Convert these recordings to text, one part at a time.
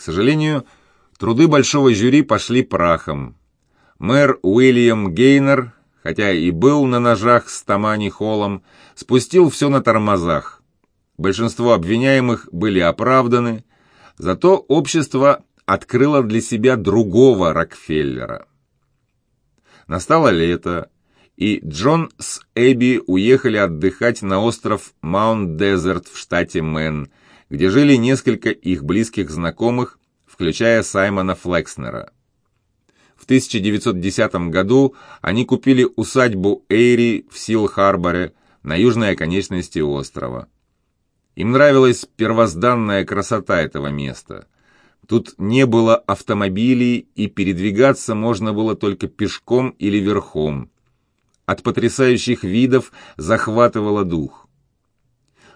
К сожалению, труды большого жюри пошли прахом. Мэр Уильям Гейнер, хотя и был на ножах с Тамани Холлом, спустил все на тормозах. Большинство обвиняемых были оправданы, зато общество открыло для себя другого Рокфеллера. Настало лето, и Джон с Эбби уехали отдыхать на остров Маунт-Дезерт в штате Мэн, где жили несколько их близких знакомых, включая Саймона Флекснера. В 1910 году они купили усадьбу Эйри в Сил-Харборе на южной оконечности острова. Им нравилась первозданная красота этого места. Тут не было автомобилей, и передвигаться можно было только пешком или верхом. От потрясающих видов захватывало дух.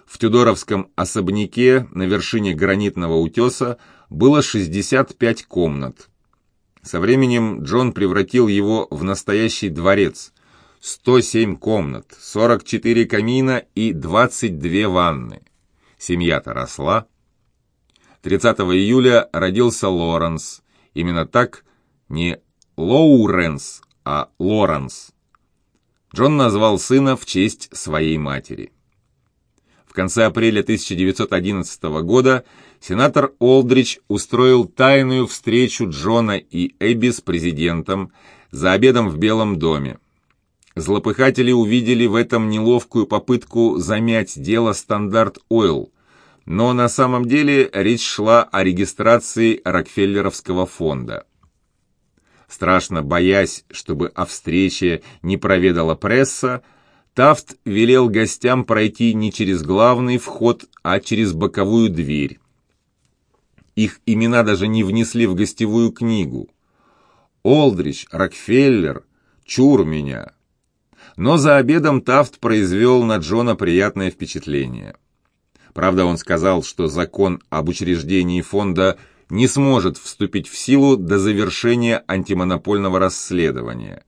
В Тюдоровском особняке на вершине гранитного утеса было 65 комнат. Со временем Джон превратил его в настоящий дворец. 107 комнат, 44 камина и 22 ванны. Семья-то росла. 30 июля родился Лоренс. Именно так, не Лоуренс, а Лоренс. Джон назвал сына в честь своей матери. Конце апреля 1911 года сенатор Олдрич устроил тайную встречу Джона и Эбби с президентом за обедом в Белом доме. Злопыхатели увидели в этом неловкую попытку замять дело «Стандарт Ойл», но на самом деле речь шла о регистрации Рокфеллеровского фонда. Страшно боясь, чтобы о встрече не проведала пресса, Тафт велел гостям пройти не через главный вход, а через боковую дверь. Их имена даже не внесли в гостевую книгу. Олдрич, Рокфеллер, чур меня. Но за обедом Тафт произвел на Джона приятное впечатление. Правда, он сказал, что закон об учреждении фонда – не сможет вступить в силу до завершения антимонопольного расследования.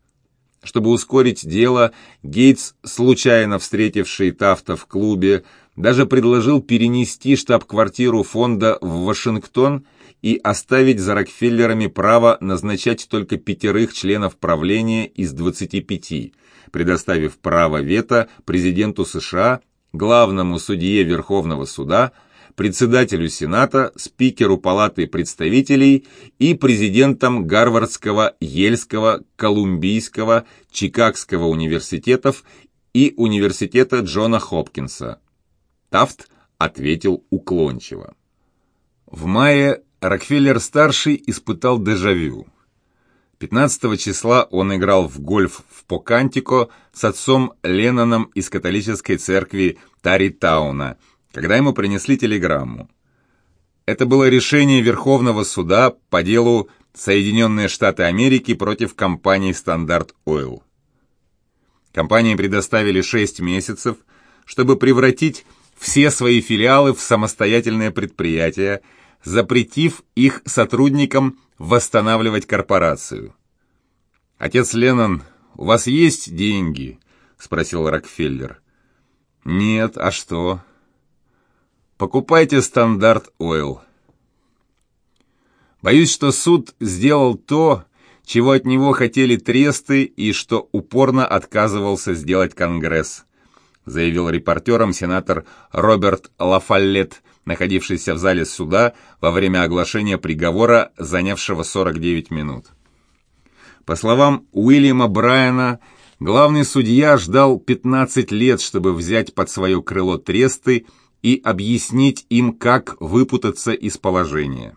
Чтобы ускорить дело, Гейтс, случайно встретивший Тафта в клубе, даже предложил перенести штаб-квартиру фонда в Вашингтон и оставить за Рокфеллерами право назначать только пятерых членов правления из 25, предоставив право вето президенту США, главному судье Верховного суда – председателю Сената, спикеру Палаты представителей и президентам Гарвардского, Ельского, Колумбийского, Чикагского университетов и университета Джона Хопкинса. Тафт ответил уклончиво. В мае Рокфеллер-старший испытал дежавю. 15 числа он играл в гольф в Покантико с отцом Ленноном из католической церкви Таритауна – когда ему принесли телеграмму. Это было решение Верховного суда по делу Соединенные Штаты Америки против компании «Стандарт Ойл». Компании предоставили 6 месяцев, чтобы превратить все свои филиалы в самостоятельные предприятия, запретив их сотрудникам восстанавливать корпорацию. «Отец Леннон, у вас есть деньги?» – спросил Рокфеллер. «Нет, а что?» Покупайте стандарт Ойл. Боюсь, что суд сделал то, чего от него хотели тресты и что упорно отказывался сделать Конгресс, заявил репортерам сенатор Роберт Лафаллет, находившийся в зале суда во время оглашения приговора, занявшего 49 минут. По словам Уильяма Брайана, главный судья ждал 15 лет, чтобы взять под свое крыло тресты и объяснить им, как выпутаться из положения.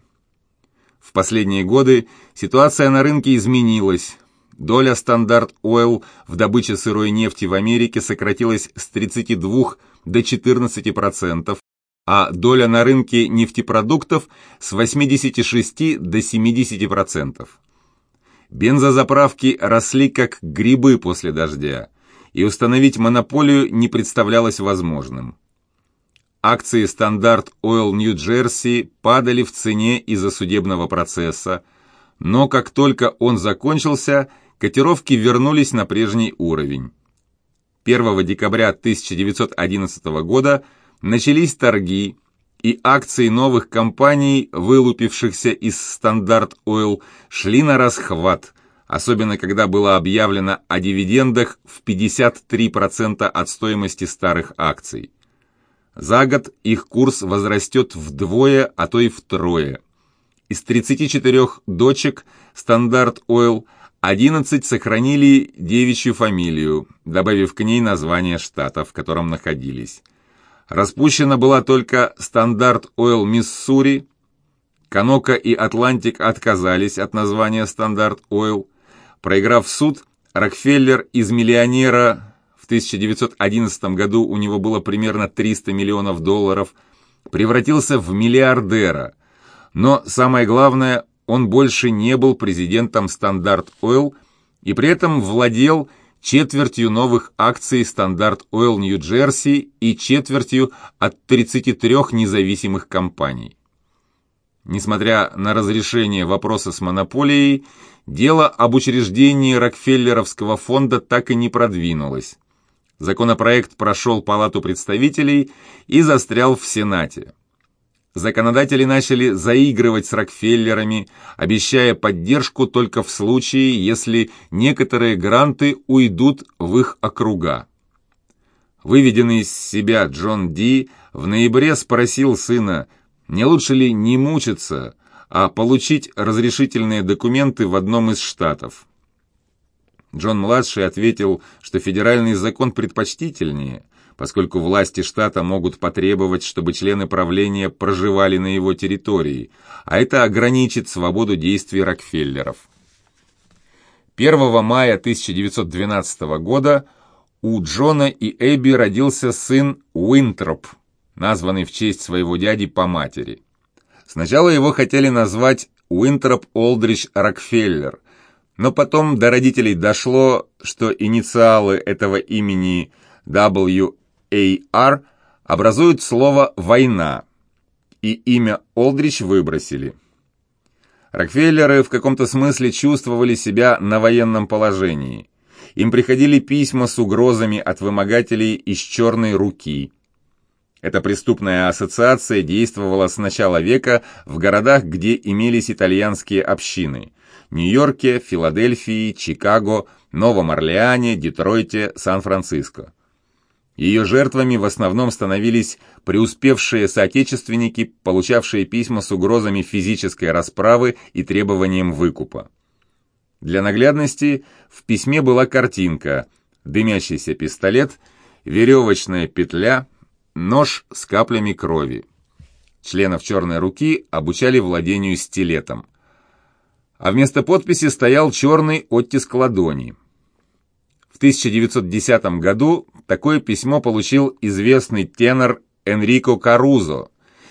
В последние годы ситуация на рынке изменилась. Доля стандарт Oil в добыче сырой нефти в Америке сократилась с 32 до 14%, а доля на рынке нефтепродуктов с 86 до 70%. Бензозаправки росли как грибы после дождя, и установить монополию не представлялось возможным. Акции «Стандарт Ойл Нью-Джерси» падали в цене из-за судебного процесса, но как только он закончился, котировки вернулись на прежний уровень. 1 декабря 1911 года начались торги, и акции новых компаний, вылупившихся из Стандарт Ойл, шли нарасхват, особенно когда было объявлено о дивидендах в 53% от стоимости старых акций. За год их курс возрастет вдвое, а то и втрое. Из 34 дочек Стандарт Ойл 11 сохранили девичью фамилию, добавив к ней название штата, в котором находились. Распущена была только Стандарт Ойл Миссури, Коноко и Атлантик отказались от названия Стандарт Ойл. Проиграв суд, Рокфеллер из миллионера 1911 году у него было примерно 300 миллионов долларов, превратился в миллиардера. Но самое главное, он больше не был президентом Стандарт Ойл и при этом владел четвертью новых акций Стандарт Ойл Нью-Джерси и четвертью от 33 независимых компаний. Несмотря на разрешение вопроса с монополией, дело об учреждении Рокфеллеровского фонда так и не продвинулось. Законопроект прошел Палату представителей и застрял в Сенате. Законодатели начали заигрывать с Рокфеллерами, обещая поддержку только в случае, если некоторые гранты уйдут в их округа. Выведенный из себя Джон Ди в ноябре спросил сына, не лучше ли не мучиться, а получить разрешительные документы в одном из штатов. Джон-младший ответил, что федеральный закон предпочтительнее, поскольку власти штата могут потребовать, чтобы члены правления проживали на его территории, а это ограничит свободу действий Рокфеллеров. 1 мая 1912 года у Джона и Эбби родился сын Уинтроп, названный в честь своего дяди по матери. Сначала его хотели назвать Уинтроп Олдрич Рокфеллер, но потом до родителей дошло, что инициалы этого имени W. AR образуют слово «война», и имя Олдрич выбросили. Рокфеллеры в каком-то смысле чувствовали себя на военном положении. Им приходили письма с угрозами от вымогателей из «черной руки». Эта преступная ассоциация действовала с начала века в городах, где имелись итальянские общины – Нью-Йорке, Филадельфии, Чикаго, Новом Орлеане, Детройте, Сан-Франциско. Ее жертвами в основном становились преуспевшие соотечественники, получавшие письма с угрозами физической расправы и требованием выкупа. Для наглядности в письме была картинка, дымящийся пистолет, веревочная петля, нож с каплями крови. Членов «Черной руки» обучали владению стилетом. А вместо подписи стоял черный оттиск ладони. В 1910 году Такое письмо получил известный тенор Энрико Карузо,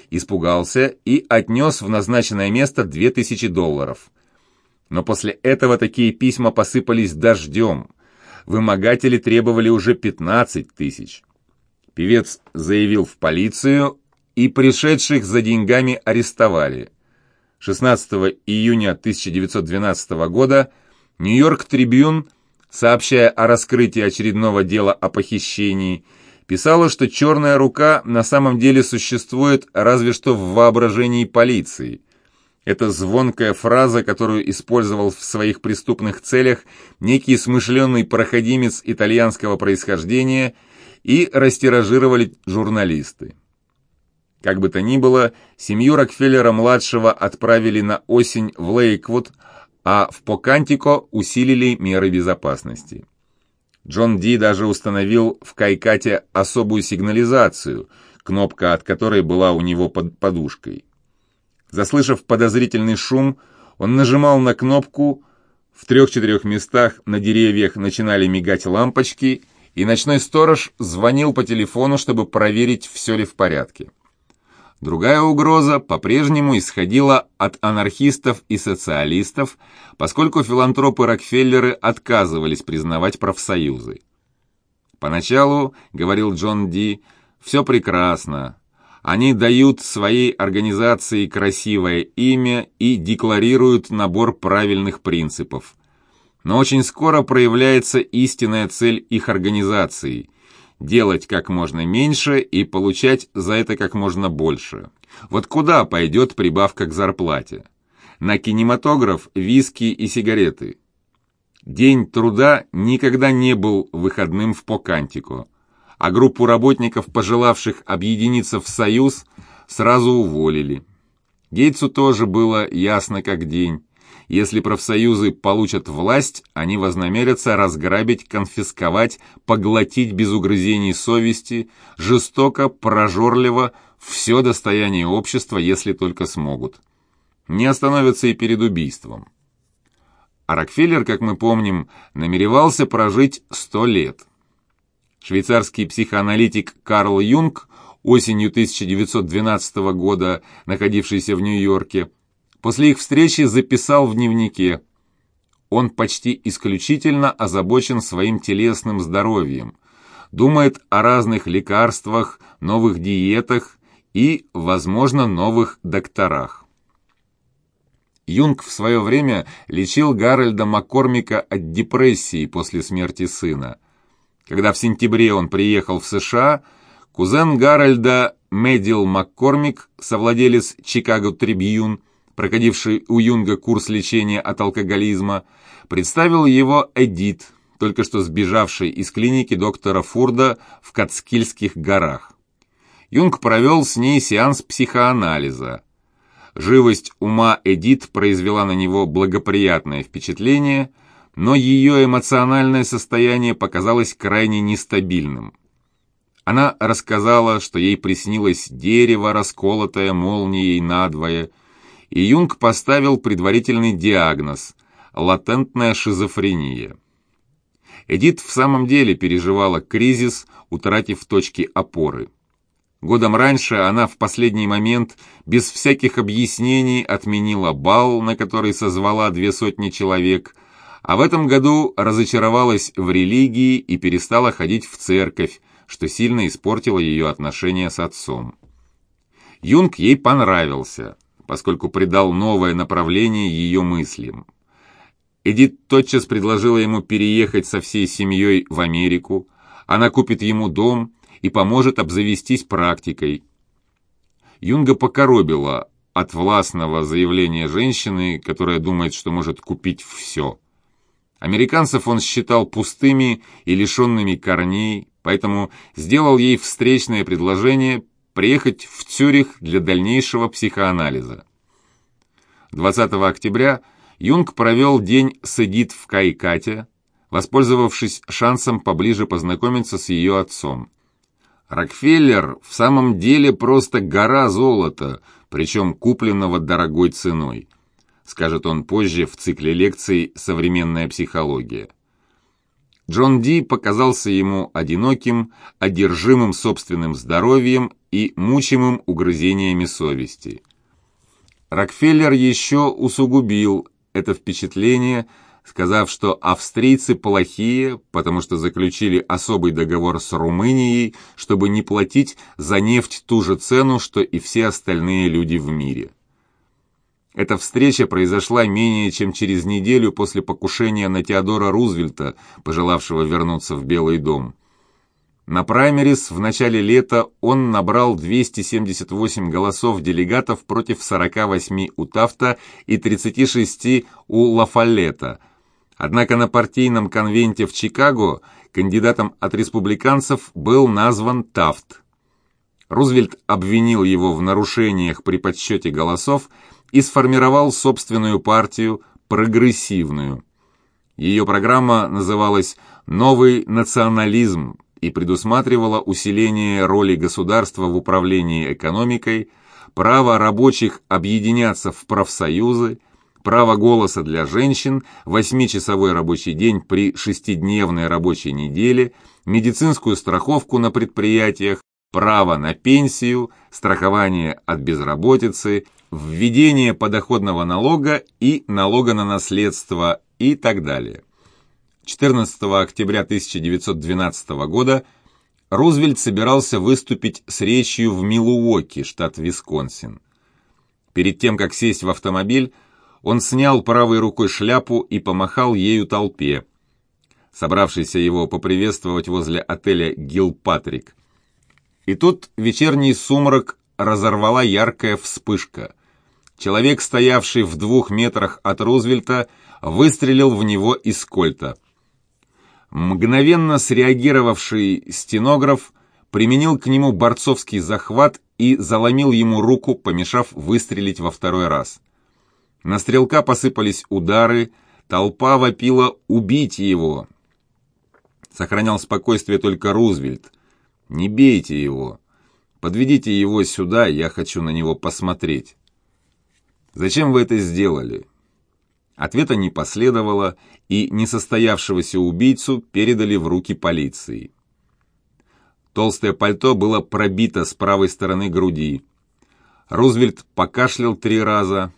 испугался и отнес в назначенное место 2000 долларов. Но после этого такие письма посыпались дождем. Вымогатели требовали уже 15 тысяч. Певец заявил в полицию, и пришедших за деньгами арестовали. 16 июня 1912 года Нью-Йорк Трибюн сообщая о раскрытии очередного дела о похищении, писала, что «черная рука» на самом деле существует разве что в воображении полиции. Это звонкая фраза, которую использовал в своих преступных целях некий смышленый проходимец итальянского происхождения и растиражировали журналисты. Как бы то ни было, семью Рокфеллера-младшего отправили на осень в Лейквуд, а в Покантико усилили меры безопасности. Джон Ди даже установил в Кайкате особую сигнализацию, кнопка от которой была у него под подушкой. Заслышав подозрительный шум, он нажимал на кнопку, в трех-четырех местах на деревьях начинали мигать лампочки, и ночной сторож звонил по телефону, чтобы проверить, все ли в порядке. Другая угроза по-прежнему исходила от анархистов и социалистов, поскольку филантропы-рокфеллеры отказывались признавать профсоюзы. «Поначалу, — говорил Джон Ди, — все прекрасно. Они дают своей организации красивое имя и декларируют набор правильных принципов. Но очень скоро проявляется истинная цель их организации — делать как можно меньше и получать за это как можно больше. Вот куда пойдет прибавка к зарплате? На кинематограф, виски и сигареты. День труда никогда не был выходным в Покантико, а группу работников, пожелавших объединиться в союз, сразу уволили. Гейтсу тоже было ясно как день. Если профсоюзы получат власть, они вознамерятся разграбить, конфисковать, поглотить без угрызений совести, жестоко, прожорливо, все достояние общества, если только смогут. Не остановятся и перед убийством. А Рокфеллер, как мы помним, намеревался прожить сто лет. Швейцарский психоаналитик Карл Юнг, осенью 1912 года находившийся в Нью-Йорке, после их встречи записал в дневнике «Он почти исключительно озабочен своим телесным здоровьем, думает о разных лекарствах, новых диетах и, возможно, новых докторах. Юнг в свое время лечил Гарольда Маккормика от депрессии после смерти сына. Когда в сентябре он приехал в США, кузен Гарольда Медил Маккормик, совладелец «Чикаго Трибьюн», проходивший у Юнга курс лечения от алкоголизма, представил его Эдит, только что сбежавший из клиники доктора Фурда в Кацкильских горах. Юнг провел с ней сеанс психоанализа. Живость ума Эдит произвела на него благоприятное впечатление, но ее эмоциональное состояние показалось крайне нестабильным. Она рассказала, что ей приснилось дерево, расколотое молнией надвое, и Юнг поставил предварительный диагноз – латентная шизофрения. Эдит в самом деле переживала кризис, утратив точки опоры. Годом раньше она в последний момент, без всяких объяснений, отменила бал, на который созвала две сотни человек, а в этом году разочаровалась в религии и перестала ходить в церковь, что сильно испортило ее отношения с отцом. Юнг ей понравился, поскольку придал новое направление ее мыслям. Эдит тотчас предложила ему переехать со всей семьей в Америку, она купит ему дом – и поможет обзавестись практикой. Юнга покоробила от властного заявления женщины, которая думает, что может купить все. Американцев он считал пустыми и лишенными корней, поэтому сделал ей встречное предложение приехать в Цюрих для дальнейшего психоанализа. 20 октября Юнг провел день с Эдит в Кайкате, воспользовавшись шансом поближе познакомиться с ее отцом. Рокфеллер в самом деле просто гора золота, причем купленного дорогой ценой, скажет он позже в цикле лекций «Современная психология». Джон Ди показался ему одиноким, одержимым собственным здоровьем и мучимым угрызениями совести. Рокфеллер еще усугубил это впечатление – сказав, что австрийцы плохие, потому что заключили особый договор с Румынией, чтобы не платить за нефть ту же цену, что и все остальные люди в мире. Эта встреча произошла менее чем через неделю после покушения на Теодора Рузвельта, пожелавшего вернуться в Белый дом. На праймерис в начале лета он набрал 278 голосов делегатов против 48 у Тафта и 36 у Лафалета, Однако на партийном конвенте в Чикаго кандидатом от республиканцев был назван Тафт. Рузвельт обвинил его в нарушениях при подсчете голосов и сформировал собственную партию «Прогрессивную». Ее программа называлась «Новый национализм» и предусматривала усиление роли государства в управлении экономикой, право рабочих объединяться в профсоюзы, право голоса для женщин, восьмичасовой рабочий день при шестидневной рабочей неделе, медицинскую страховку на предприятиях, право на пенсию, страхование от безработицы, введение подоходного налога и налога на наследство и так далее. 14 октября 1912 года Рузвельт собирался выступить с речью в Милуоки, штат Висконсин. Перед тем, как сесть в автомобиль, он снял правой рукой шляпу и помахал ею толпе. собравшийся его поприветствовать возле отеля «Гилпатрик». И тут вечерний сумрак разорвала яркая вспышка. Человек, стоявший в двух метрах от Рузвельта, выстрелил в него из кольта. Мгновенно среагировавший стенограф применил к нему борцовский захват и заломил ему руку, помешав выстрелить во второй раз. На стрелка посыпались удары, толпа вопила «убить его!». Сохранял спокойствие только Рузвельт. «Не бейте его! Подведите его сюда, я хочу на него посмотреть». «Зачем вы это сделали?» Ответа не последовало, и несостоявшегося убийцу передали в руки полиции. Толстое пальто было пробито с правой стороны груди. Рузвельт покашлял три раза.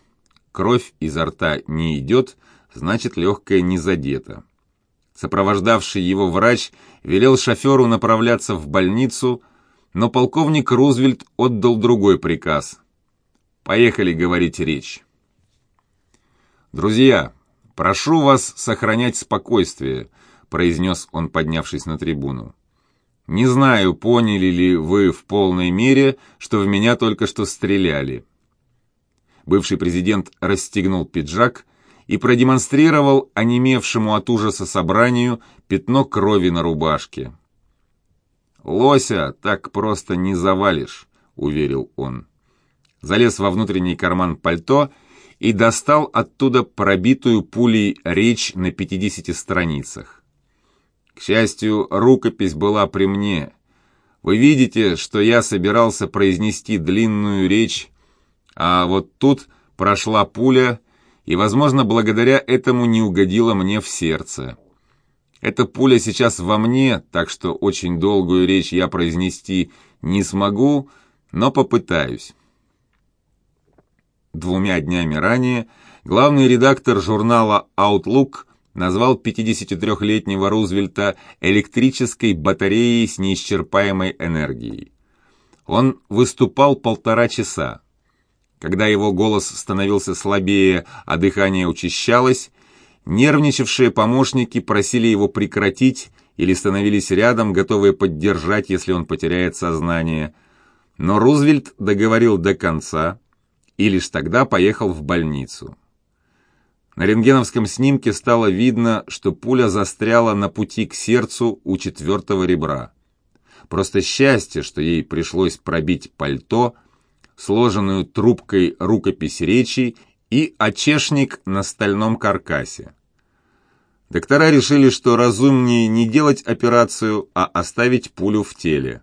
Кровь изо рта не идет, значит, легкая не задета. Сопровождавший его врач велел шоферу направляться в больницу, но полковник Рузвельт отдал другой приказ. «Поехали говорить речь». «Друзья, прошу вас сохранять спокойствие», произнес он, поднявшись на трибуну. «Не знаю, поняли ли вы в полной мере, что в меня только что стреляли». Бывший президент расстегнул пиджак и продемонстрировал онемевшему от ужаса собранию пятно крови на рубашке. «Лося так просто не завалишь», — уверил он. Залез во внутренний карман пальто и достал оттуда пробитую пулей речь на 50 страницах. К счастью, рукопись была при мне. Вы видите, что я собирался произнести длинную речь, а вот тут прошла пуля, и, возможно, благодаря этому не угодила мне в сердце. Эта пуля сейчас во мне, так что очень долгую речь я произнести не смогу, но попытаюсь. Двумя днями ранее главный редактор журнала Outlook назвал 53-летнего Рузвельта электрической батареей с неисчерпаемой энергией. Он выступал полтора часа. Когда его голос становился слабее, а дыхание учащалось, нервничавшие помощники просили его прекратить или становились рядом, готовые поддержать, если он потеряет сознание. Но Рузвельт договорил до конца, и лишь тогда поехал в больницу. На рентгеновском снимке стало видно, что пуля застряла на пути к сердцу у четвертого ребра. Просто счастье, что ей пришлось пробить пальто, сложенную трубкой рукопись речи и очешник на стальном каркасе. Доктора решили, что разумнее не делать операцию, а оставить пулю в теле.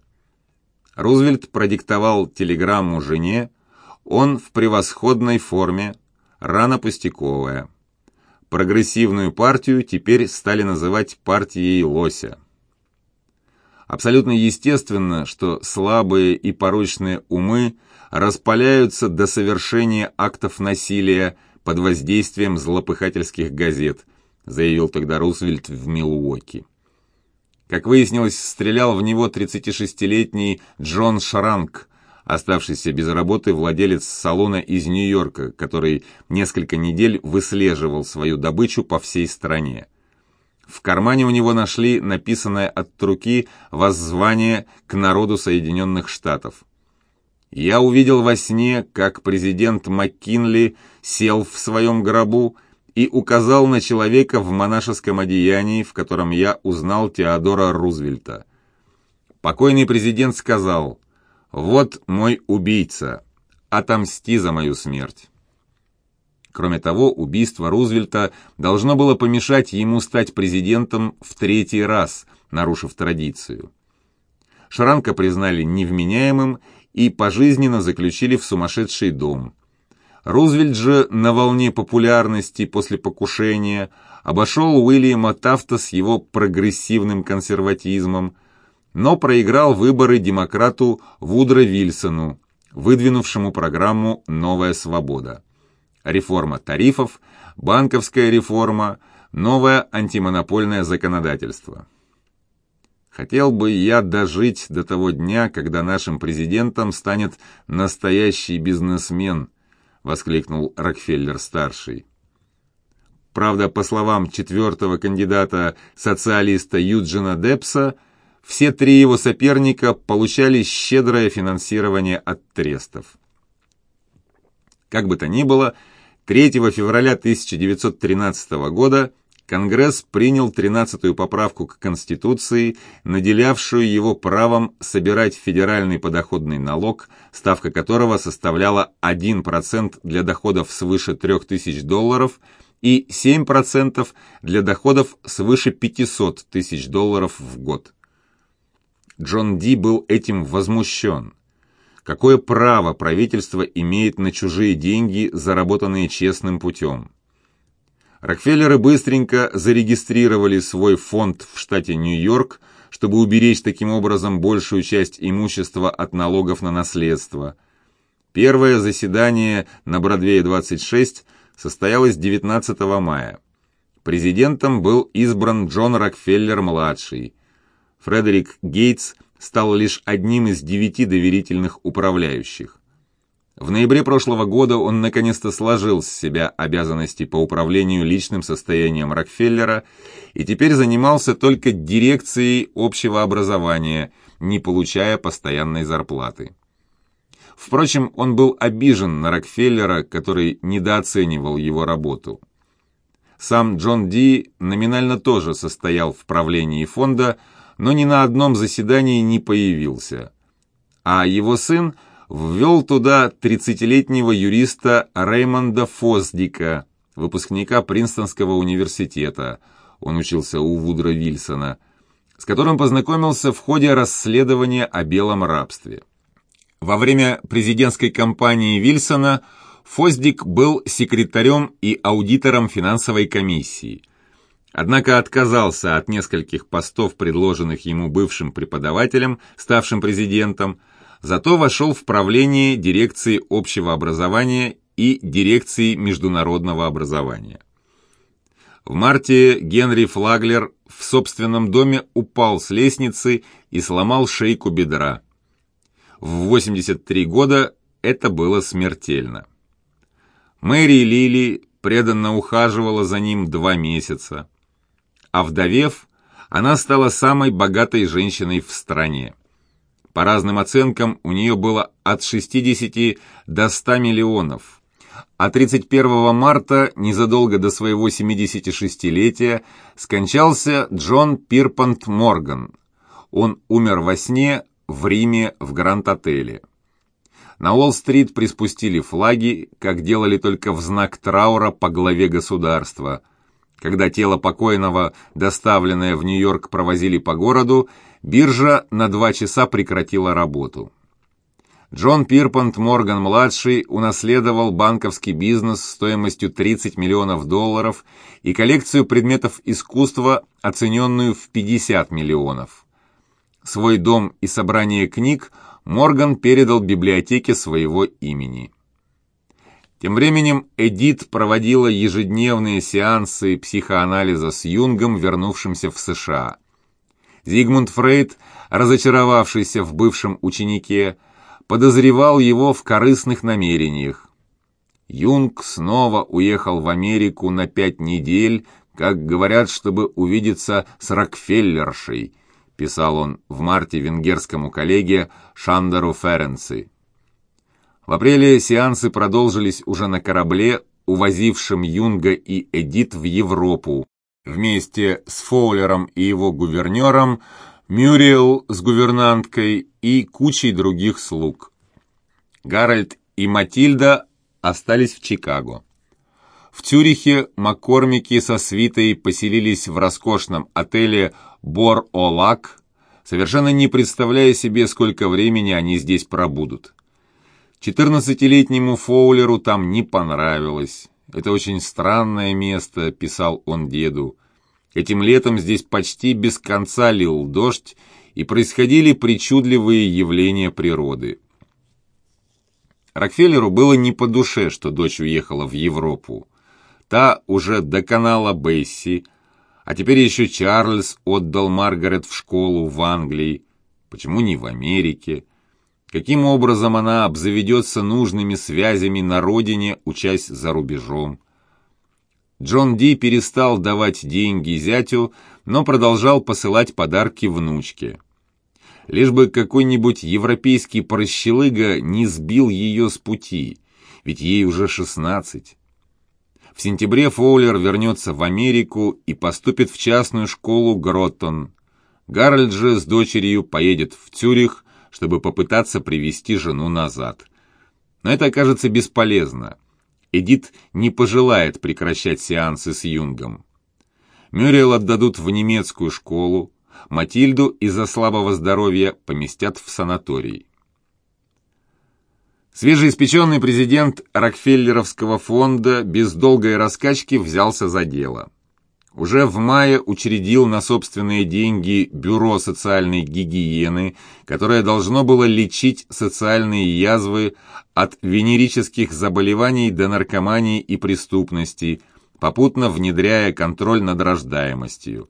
Рузвельт продиктовал телеграмму жене, он в превосходной форме, рана пустяковая. Прогрессивную партию теперь стали называть партией лося. Абсолютно естественно, что слабые и порочные умы распаляются до совершения актов насилия под воздействием злопыхательских газет, заявил тогда Рузвельт в Милуоки. Как выяснилось, стрелял в него 36-летний Джон Шранк, оставшийся без работы владелец салона из Нью-Йорка, который несколько недель выслеживал свою добычу по всей стране. В кармане у него нашли написанное от руки воззвание к народу Соединенных Штатов. «Я увидел во сне, как президент МакКинли сел в своем гробу и указал на человека в монашеском одеянии, в котором я узнал Теодора Рузвельта. Покойный президент сказал – «Вот мой убийца. Отомсти за мою смерть». Кроме того, убийство Рузвельта должно было помешать ему стать президентом в третий раз, нарушив традицию. Шаранка признали невменяемым и пожизненно заключили в сумасшедший дом. Рузвельт же на волне популярности после покушения обошел Уильяма Тафта с его прогрессивным консерватизмом – но проиграл выборы демократу Вудро Вильсону, выдвинувшему программу «Новая свобода». Реформа тарифов, банковская реформа, новое антимонопольное законодательство. Хотел бы я дожить до того дня, когда нашим президентом станет настоящий бизнесмен, воскликнул Рокфеллер-старший. Правда, по словам четвертого кандидата социалиста Юджина Депса, все три его соперника получали щедрое финансирование от трестов. Как бы то ни было, 3 февраля 1913 года Конгресс принял 13-ю поправку к Конституции, наделявшую его правом собирать федеральный подоходный налог, ставка которого составляла 1% для доходов свыше 3000 долларов и 7% для доходов свыше 500 тысяч долларов в год. Джон Ди был этим возмущен. Какое право правительство имеет на чужие деньги, заработанные честным путем? Рокфеллеры быстренько зарегистрировали свой фонд в штате Нью-Йорк, чтобы уберечь таким образом большую часть имущества от налогов на наследство. Первое заседание на Бродвее 26 состоялось 19 мая. Президентом был избран Джон Рокфеллер-младший. Фредерик Гейтс стал лишь одним из девяти доверительных управляющих. В ноябре прошлого года он наконец-то сложил с себя обязанности по управлению личным состоянием Рокфеллера и теперь занимался только дирекцией общего образования, не получая постоянной зарплаты. Впрочем, он был обижен на Рокфеллера, который недооценивал его работу. Сам Джон Ди номинально тоже состоял в правлении фонда, но ни на одном заседании не появился. А его сын – ввел туда 30-летнего юриста Реймонда Фосдика, выпускника Принстонского университета, он учился у Вудра Вильсона, с которым познакомился в ходе расследования о белом рабстве. Во время президентской кампании Вильсона Фосдик был секретарем и аудитором финансовой комиссии. Однако отказался от нескольких постов, предложенных ему бывшим преподавателем, ставшим президентом, зато вошел в правление дирекции общего образования и дирекции международного образования. В марте Генри Флаглер в собственном доме упал с лестницы и сломал шейку бедра. В 83 года это было смертельно. Мэри Лили преданно ухаживала за ним два месяца. А вдовев, она стала самой богатой женщиной в стране. По разным оценкам, у нее было от 60 до 100 миллионов. А 31 марта, незадолго до своего 76-летия, скончался Джон Пирпант Морган. Он умер во сне в Риме в Гранд-отеле. На Уолл-стрит приспустили флаги, как делали только в знак траура по главе государства. Когда тело покойного, доставленное в Нью-Йорк, провозили по городу, биржа на два часа прекратила работу. Джон Пирпант Морган-младший унаследовал банковский бизнес стоимостью 30 миллионов долларов и коллекцию предметов искусства, оцененную в 50 миллионов. Свой дом и собрание книг Морган передал библиотеке своего имени. Тем временем Эдит проводила ежедневные сеансы психоанализа с Юнгом, вернувшимся в США – Зигмунд Фрейд, разочаровавшийся в бывшем ученике, подозревал его в корыстных намерениях. Юнг снова уехал в Америку на пять недель, как говорят, чтобы увидеться с Рокфеллершей, писал он в марте венгерскому коллеге Шандеру Ференци. В апреле сеансы продолжились уже на корабле, увозившем Юнга и Эдит в Европу, вместе с Фоулером и его гувернером, Мюриел с гувернанткой и кучей других слуг. Гарольд и Матильда остались в Чикаго. В Цюрихе Маккормики со свитой поселились в роскошном отеле Бор-Олак, совершенно не представляя себе, сколько времени они здесь пробудут. Четырнадцатилетнему Фоулеру там не понравилось. «Это очень странное место», — писал он деду. «Этим летом здесь почти без конца лил дождь, и происходили причудливые явления природы». Рокфеллеру было не по душе, что дочь уехала в Европу. Та уже доконала Бесси, а теперь еще Чарльз отдал Маргарет в школу в Англии. Почему не в Америке? Каким образом она обзаведется нужными связями на родине, учась за рубежом. Джон Ди перестал давать деньги зятю, но продолжал посылать подарки внучке. Лишь бы какой-нибудь европейский прощелыга не сбил ее с пути, ведь ей уже шестнадцать. В сентябре Фоулер вернется в Америку и поступит в частную школу Гроттон. Гарольд же с дочерью поедет в Цюрих, чтобы попытаться привести жену назад. Но это окажется бесполезно. Эдит не пожелает прекращать сеансы с Юнгом. Мюрриел отдадут в немецкую школу, Матильду из-за слабого здоровья поместят в санаторий. Свежеиспеченный президент Рокфеллеровского фонда без долгой раскачки взялся за дело. Уже в мае учредил на собственные деньги Бюро социальной гигиены, которое должно было лечить социальные язвы от венерических заболеваний до наркомании и преступности, попутно внедряя контроль над рождаемостью.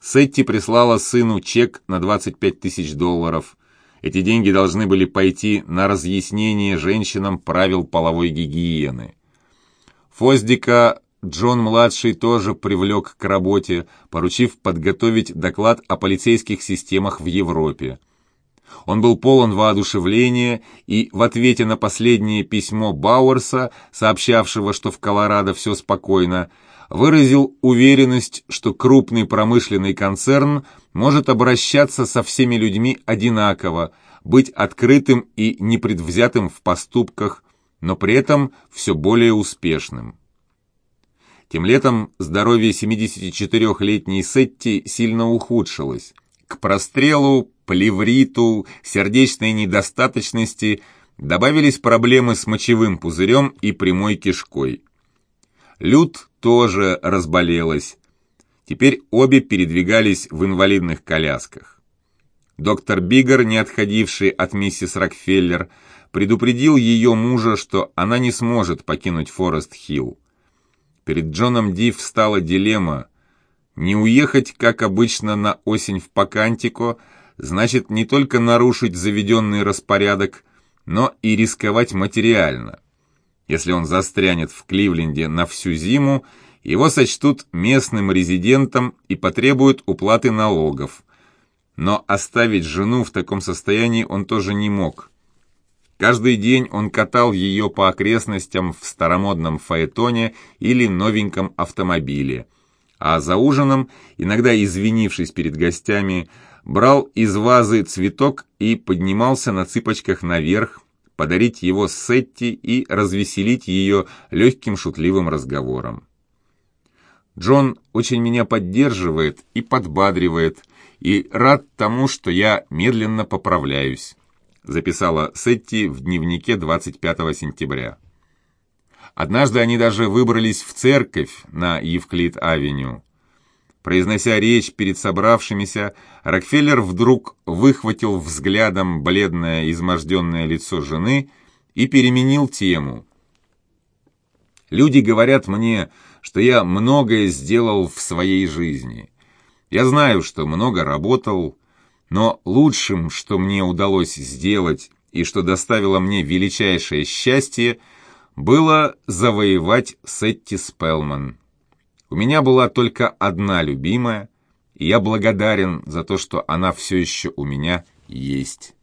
Сетти прислала сыну чек на 25 тысяч долларов. Эти деньги должны были пойти на разъяснение женщинам правил половой гигиены. Фоздика Джон-младший тоже привлек к работе, поручив подготовить доклад о полицейских системах в Европе. Он был полон воодушевления и в ответе на последнее письмо Бауэрса, сообщавшего, что в Колорадо все спокойно, выразил уверенность, что крупный промышленный концерн может обращаться со всеми людьми одинаково, быть открытым и непредвзятым в поступках, но при этом все более успешным. Тем летом здоровье 74-летней Сетти сильно ухудшилось. К прострелу, плевриту, сердечной недостаточности добавились проблемы с мочевым пузырем и прямой кишкой. Лют тоже разболелась. Теперь обе передвигались в инвалидных колясках. Доктор Биггер, не отходивший от миссис Рокфеллер, предупредил ее мужа, что она не сможет покинуть Форест-Хилл. Перед Джоном Ди встала дилемма. Не уехать, как обычно, на осень в Покантико, значит не только нарушить заведенный распорядок, но и рисковать материально. Если он застрянет в Кливленде на всю зиму, его сочтут местным резидентом и потребуют уплаты налогов. Но оставить жену в таком состоянии он тоже не мог. Каждый день он катал ее по окрестностям в старомодном фаэтоне или новеньком автомобиле. А за ужином, иногда извинившись перед гостями, брал из вазы цветок и поднимался на цыпочках наверх, подарить его Сетти и развеселить ее легким шутливым разговором. Джон очень меня поддерживает и подбадривает, и рад тому, что я медленно поправляюсь записала Сетти в дневнике 25 сентября. Однажды они даже выбрались в церковь на Евклид-авеню. Произнося речь перед собравшимися, Рокфеллер вдруг выхватил взглядом бледное изможденное лицо жены и переменил тему. «Люди говорят мне, что я многое сделал в своей жизни. Я знаю, что много работал, но лучшим, что мне удалось сделать и что доставило мне величайшее счастье, было завоевать Сетти Спелман. У меня была только одна любимая, и я благодарен за то, что она все еще у меня есть».